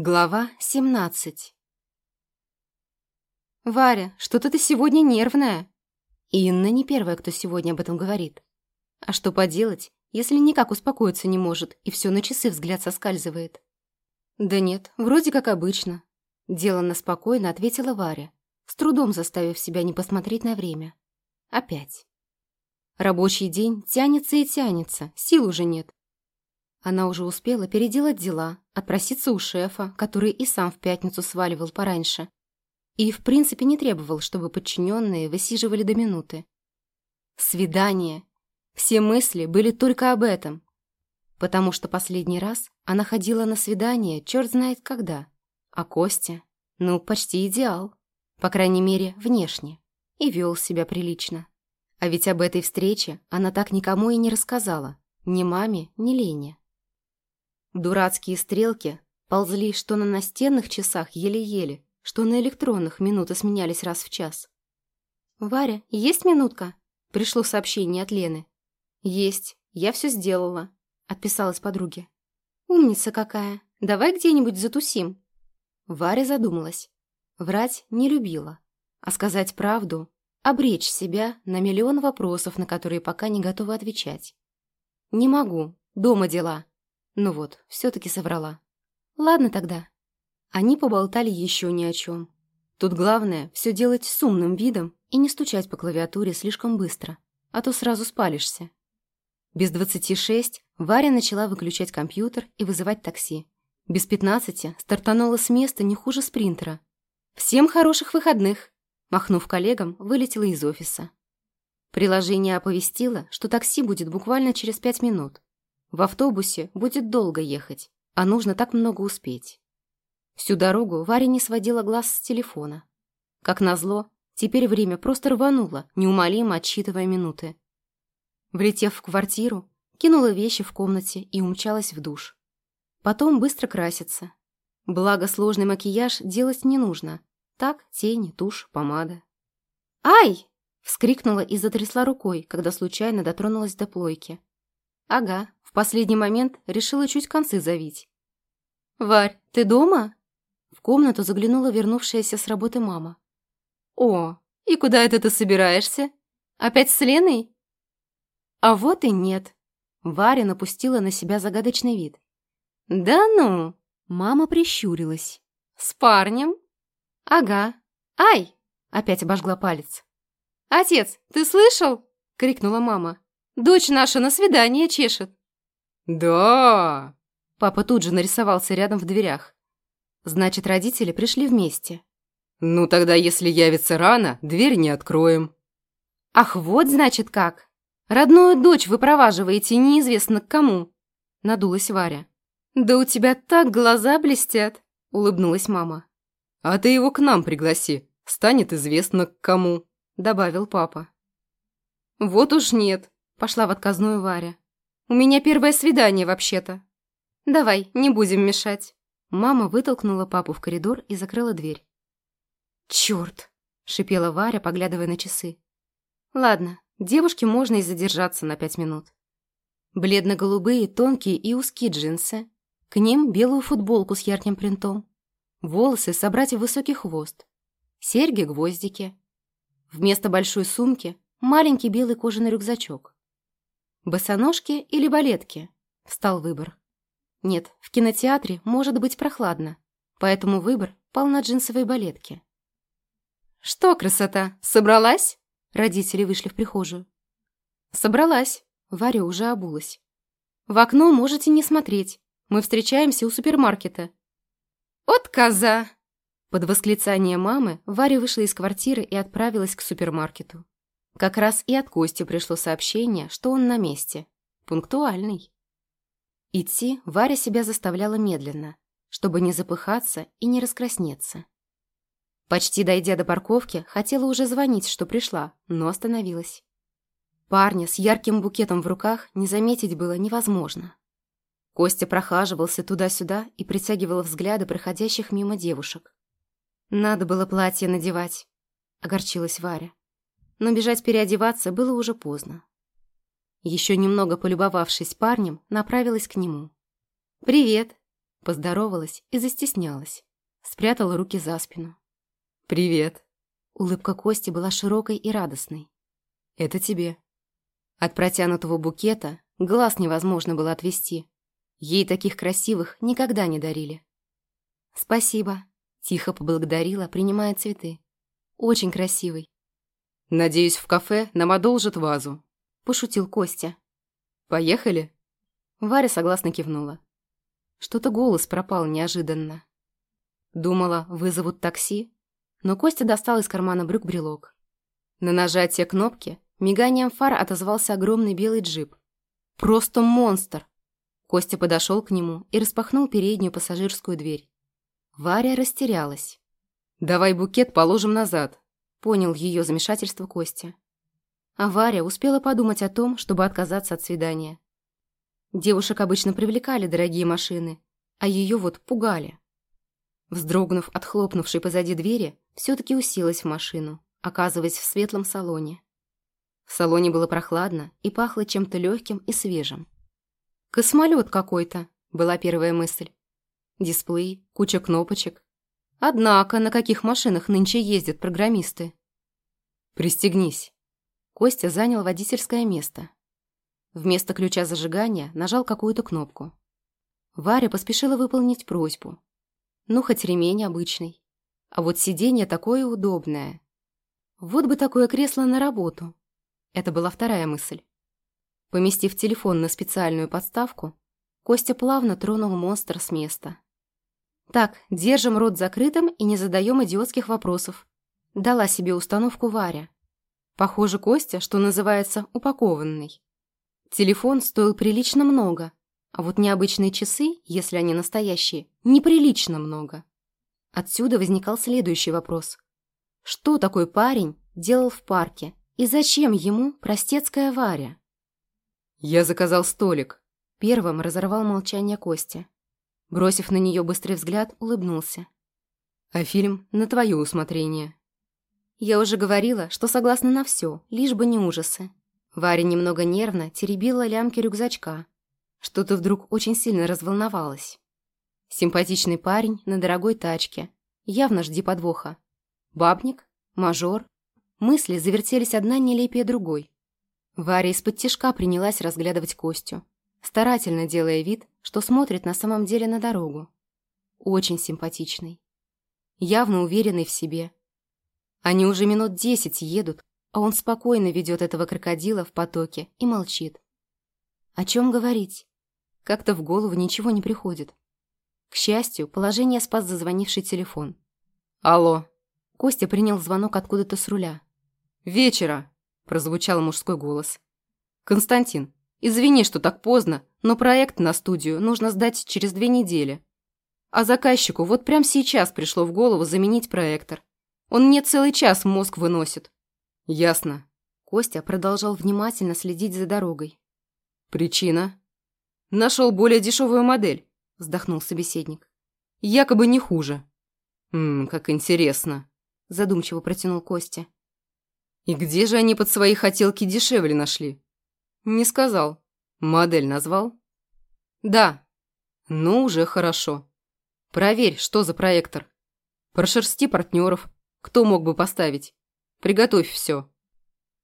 Глава 17 «Варя, что-то ты сегодня нервная!» Инна не первая, кто сегодня об этом говорит. А что поделать, если никак успокоиться не может и все на часы взгляд соскальзывает? «Да нет, вроде как обычно», – деланно спокойно ответила Варя, с трудом заставив себя не посмотреть на время. Опять. Рабочий день тянется и тянется, сил уже нет. Она уже успела переделать дела, отпроситься у шефа, который и сам в пятницу сваливал пораньше. И в принципе не требовал, чтобы подчиненные высиживали до минуты. Свидание. Все мысли были только об этом. Потому что последний раз она ходила на свидание черт знает когда. А Костя, ну, почти идеал. По крайней мере, внешне. И вел себя прилично. А ведь об этой встрече она так никому и не рассказала. Ни маме, ни Лене. Дурацкие стрелки ползли что на настенных часах еле-еле, что на электронных минуты сменялись раз в час. «Варя, есть минутка?» Пришло сообщение от Лены. «Есть, я все сделала», — отписалась подруге. «Умница какая! Давай где-нибудь затусим». Варя задумалась. Врать не любила, а сказать правду, обречь себя на миллион вопросов, на которые пока не готова отвечать. «Не могу, дома дела», ну вот, все-таки соврала. Ладно тогда. Они поболтали еще ни о чем. Тут главное все делать с умным видом и не стучать по клавиатуре слишком быстро, а то сразу спалишься. Без двадцати шесть Варя начала выключать компьютер и вызывать такси. Без пятнадцати стартанула с места не хуже спринтера. «Всем хороших выходных!» Махнув коллегам, вылетела из офиса. Приложение оповестило, что такси будет буквально через пять минут. В автобусе будет долго ехать, а нужно так много успеть. Всю дорогу Варя не сводила глаз с телефона. Как назло, теперь время просто рвануло, неумолимо отсчитывая минуты. Влетев в квартиру, кинула вещи в комнате и умчалась в душ. Потом быстро краситься. Благо сложный макияж делать не нужно. Так, тени, тушь, помада. «Ай!» — вскрикнула и затрясла рукой, когда случайно дотронулась до плойки. «Ага, в последний момент решила чуть концы завить. «Варь, ты дома?» В комнату заглянула вернувшаяся с работы мама. «О, и куда это ты собираешься? Опять с Леной?» А вот и нет. Варя напустила на себя загадочный вид. «Да ну!» Мама прищурилась. «С парнем?» «Ага. Ай!» Опять обожгла палец. «Отец, ты слышал?» Крикнула мама. «Дочь наша на свидание чешет». «Да!» Папа тут же нарисовался рядом в дверях. Значит, родители пришли вместе. «Ну тогда, если явится рано, дверь не откроем». «Ах, вот значит как! Родную дочь вы проваживаете неизвестно к кому!» Надулась Варя. «Да у тебя так глаза блестят!» Улыбнулась мама. «А ты его к нам пригласи, станет известно к кому», добавил папа. «Вот уж нет», пошла в отказную Варя. У меня первое свидание, вообще-то. Давай, не будем мешать». Мама вытолкнула папу в коридор и закрыла дверь. «Чёрт!» — шипела Варя, поглядывая на часы. «Ладно, девушке можно и задержаться на пять минут». Бледно-голубые, тонкие и узкие джинсы. К ним белую футболку с ярким принтом. Волосы собрать в высокий хвост. Серьги-гвоздики. Вместо большой сумки маленький белый кожаный рюкзачок. Босоножки или балетки? Встал выбор. Нет, в кинотеатре может быть прохладно, поэтому выбор пал на джинсовые балетки. «Что, красота, собралась?» Родители вышли в прихожую. «Собралась». Варя уже обулась. «В окно можете не смотреть. Мы встречаемся у супермаркета». «От коза!» Под восклицание мамы Варя вышла из квартиры и отправилась к супермаркету. Как раз и от Кости пришло сообщение, что он на месте. Пунктуальный. Идти Варя себя заставляла медленно, чтобы не запыхаться и не раскраснеться. Почти дойдя до парковки, хотела уже звонить, что пришла, но остановилась. Парня с ярким букетом в руках не заметить было невозможно. Костя прохаживался туда-сюда и притягивал взгляды проходящих мимо девушек. «Надо было платье надевать», — огорчилась Варя но бежать переодеваться было уже поздно. Еще немного полюбовавшись парнем, направилась к нему. «Привет!» Поздоровалась и застеснялась. Спрятала руки за спину. «Привет». Улыбка Кости была широкой и радостной. «Это тебе». От протянутого букета глаз невозможно было отвести. Ей таких красивых никогда не дарили. «Спасибо», — тихо поблагодарила, принимая цветы. «Очень красивый». «Надеюсь, в кафе нам одолжат вазу», — пошутил Костя. «Поехали?» Варя согласно кивнула. Что-то голос пропал неожиданно. Думала, вызовут такси, но Костя достал из кармана брюк брелок. На нажатие кнопки миганием фар отозвался огромный белый джип. Просто монстр! Костя подошел к нему и распахнул переднюю пассажирскую дверь. Варя растерялась. «Давай букет положим назад», — понял ее замешательство Костя. А Варя успела подумать о том, чтобы отказаться от свидания. Девушек обычно привлекали дорогие машины, а ее вот пугали. Вздрогнув от хлопнувшей позади двери, все-таки уселась в машину, оказываясь в светлом салоне. В салоне было прохладно и пахло чем-то легким и свежим. «Космолет какой-то», — была первая мысль. Дисплей, куча кнопочек. Однако, на каких машинах нынче ездят программисты? «Пристегнись». Костя занял водительское место. Вместо ключа зажигания нажал какую-то кнопку. Варя поспешила выполнить просьбу. Ну, хоть ремень обычный. А вот сиденье такое удобное. Вот бы такое кресло на работу. Это была вторая мысль. Поместив телефон на специальную подставку, Костя плавно тронул монстр с места. «Так, держим рот закрытым и не задаем идиотских вопросов», дала себе установку Варя. Похоже, Костя, что называется, упакованный. Телефон стоил прилично много, а вот необычные часы, если они настоящие, неприлично много. Отсюда возникал следующий вопрос. Что такой парень делал в парке и зачем ему простецкая Варя? «Я заказал столик», — первым разорвал молчание Костя. Бросив на нее быстрый взгляд, улыбнулся. «А фильм на твое усмотрение». «Я уже говорила, что согласна на все, лишь бы не ужасы», Варя немного нервно теребила лямки рюкзачка. Что-то вдруг очень сильно разволновалась. Симпатичный парень на дорогой тачке. Явно жди подвоха. Бабник? Мажор? Мысли завертелись одна нелепее другой. Варя из-под тишка принялась разглядывать Костю, старательно делая вид, что смотрит на самом деле на дорогу. Очень симпатичный. Явно уверенный в себе. Они уже минут десять едут, а он спокойно ведет этого крокодила в потоке и молчит. О чем говорить? Как-то в голову ничего не приходит. К счастью, положение спас зазвонивший телефон. «Алло!» Костя принял звонок откуда-то с руля. «Вечера!» – прозвучал мужской голос. «Константин, извини, что так поздно, но проект на студию нужно сдать через две недели. А заказчику вот прямо сейчас пришло в голову заменить проектор. Он мне целый час мозг выносит. «Ясно». Костя продолжал внимательно следить за дорогой. «Причина?» «Нашел более дешевую модель», – вздохнул собеседник. «Якобы не хуже». «Ммм, как интересно», – задумчиво протянул Костя. «И где же они под свои хотелки дешевле нашли?» «Не сказал. Модель назвал?» «Да». «Ну, уже хорошо. Проверь, что за проектор. Прошерсти партнеров. Кто мог бы поставить?» Приготовь все.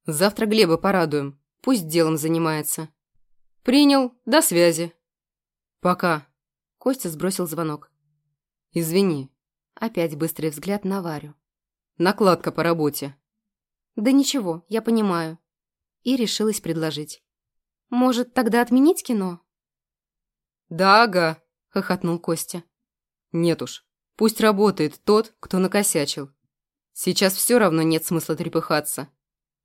Завтра Глеба порадуем. Пусть делом занимается. Принял. До связи. Пока. Костя сбросил звонок. Извини. Опять быстрый взгляд на Варю. Накладка по работе. Да ничего, я понимаю. И решилась предложить. Может, тогда отменить кино? Да, ага, хохотнул Костя. Нет уж. Пусть работает тот, кто накосячил. Сейчас все равно нет смысла трепыхаться.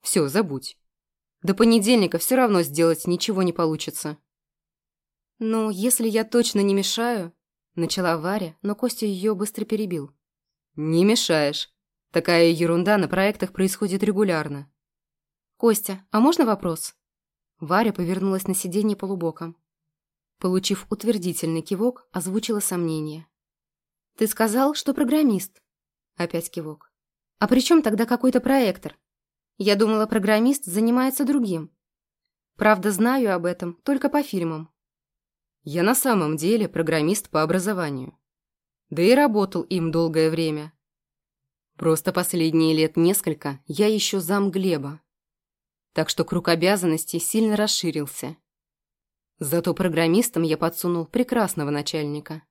Все, забудь. До понедельника все равно сделать ничего не получится. «Ну, если я точно не мешаю...» Начала Варя, но Костя ее быстро перебил. «Не мешаешь. Такая ерунда на проектах происходит регулярно». «Костя, а можно вопрос?» Варя повернулась на сиденье полубоком. Получив утвердительный кивок, озвучила сомнение. «Ты сказал, что программист?» Опять кивок. А при чем тогда какой-то проектор? Я думала, программист занимается другим. Правда, знаю об этом только по фильмам. Я на самом деле программист по образованию. Да и работал им долгое время. Просто последние лет несколько я еще зам Глеба. Так что круг обязанностей сильно расширился. Зато программистам я подсунул прекрасного начальника.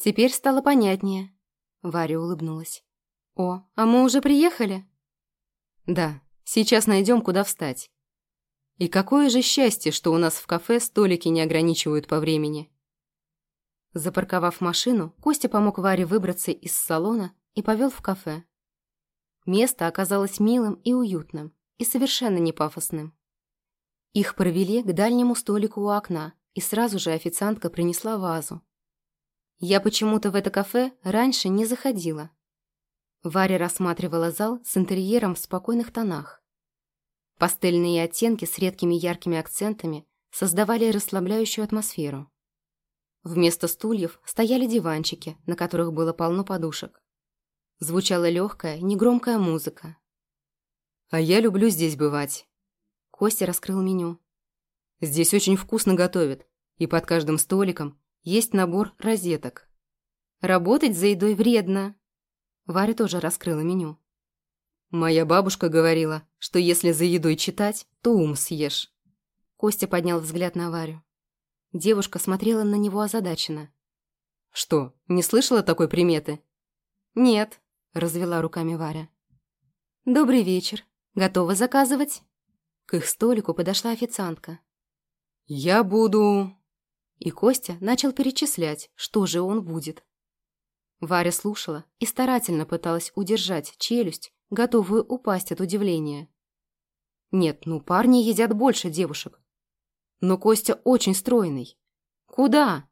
Теперь стало понятнее. Варя улыбнулась. О, а мы уже приехали? Да, сейчас найдем, куда встать. И какое же счастье, что у нас в кафе столики не ограничивают по времени. Запарковав машину, Костя помог Варе выбраться из салона и повел в кафе. Место оказалось милым и уютным, и совершенно не пафосным. Их провели к дальнему столику у окна, и сразу же официантка принесла вазу. Я почему-то в это кафе раньше не заходила. Варя рассматривала зал с интерьером в спокойных тонах. Пастельные оттенки с редкими яркими акцентами создавали расслабляющую атмосферу. Вместо стульев стояли диванчики, на которых было полно подушек. Звучала легкая, негромкая музыка. «А я люблю здесь бывать». Костя раскрыл меню. «Здесь очень вкусно готовят, и под каждым столиком есть набор розеток». «Работать за едой вредно». Варя тоже раскрыла меню. «Моя бабушка говорила, что если за едой читать, то ум съешь». Костя поднял взгляд на Варю. Девушка смотрела на него озадаченно. «Что, не слышала такой приметы?» «Нет», — развела руками Варя. «Добрый вечер. Готова заказывать?» К их столику подошла официантка. «Я буду...» И Костя начал перечислять, что же он будет. Варя слушала и старательно пыталась удержать челюсть, готовую упасть от удивления. Нет, ну парни едят больше девушек, но Костя очень стройный. Куда?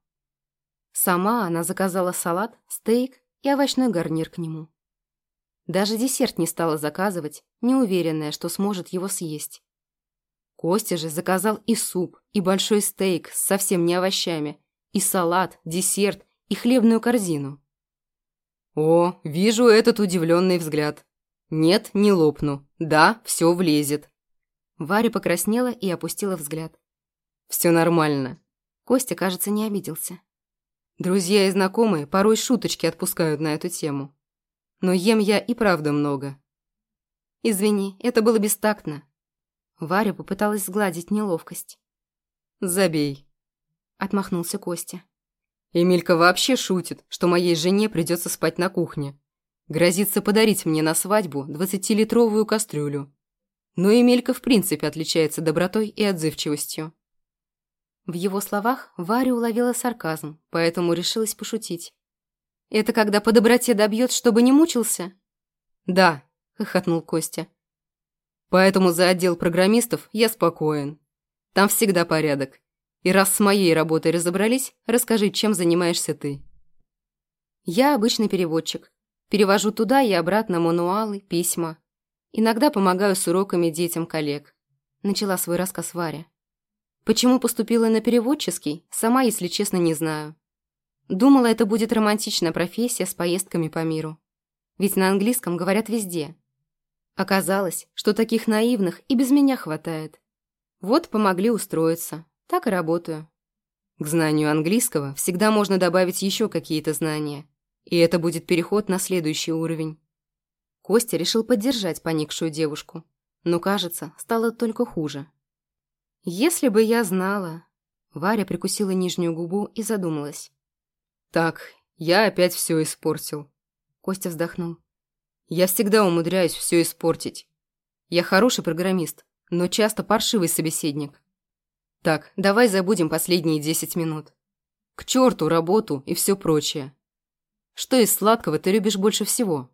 Сама она заказала салат, стейк и овощной гарнир к нему. Даже десерт не стала заказывать, неуверенная, что сможет его съесть. Костя же заказал и суп, и большой стейк с совсем не овощами, и салат, десерт, и хлебную корзину. О, вижу этот удивленный взгляд. Нет, не лопну. Да, все влезет. Варя покраснела и опустила взгляд. Все нормально. Костя, кажется, не обиделся. Друзья и знакомые порой шуточки отпускают на эту тему. Но ем я и правда много. Извини, это было бестактно. Варя попыталась сгладить неловкость. Забей. Отмахнулся Костя. Эмилька вообще шутит, что моей жене придется спать на кухне. Грозится подарить мне на свадьбу двадцатилитровую кастрюлю. Но Эмилька в принципе отличается добротой и отзывчивостью. В его словах Варя уловила сарказм, поэтому решилась пошутить. «Это когда по доброте добьет, чтобы не мучился?» «Да», — хохотнул Костя. «Поэтому за отдел программистов я спокоен. Там всегда порядок. И раз с моей работой разобрались, расскажи, чем занимаешься ты». «Я обычный переводчик. Перевожу туда и обратно мануалы, письма. Иногда помогаю с уроками детям коллег», — начала свой рассказ Варя. Почему поступила на переводческий, сама, если честно, не знаю. Думала, это будет романтичная профессия с поездками по миру. Ведь на английском говорят везде. Оказалось, что таких наивных и без меня хватает. Вот помогли устроиться. Так и работаю. К знанию английского всегда можно добавить еще какие-то знания. И это будет переход на следующий уровень. Костя решил поддержать поникшую девушку. Но, кажется, стало только хуже. «Если бы я знала...» Варя прикусила нижнюю губу и задумалась. «Так, я опять все испортил». Костя вздохнул. «Я всегда умудряюсь все испортить. Я хороший программист, но часто паршивый собеседник. Так, давай забудем последние десять минут. К черту работу и все прочее. Что из сладкого ты любишь больше всего?»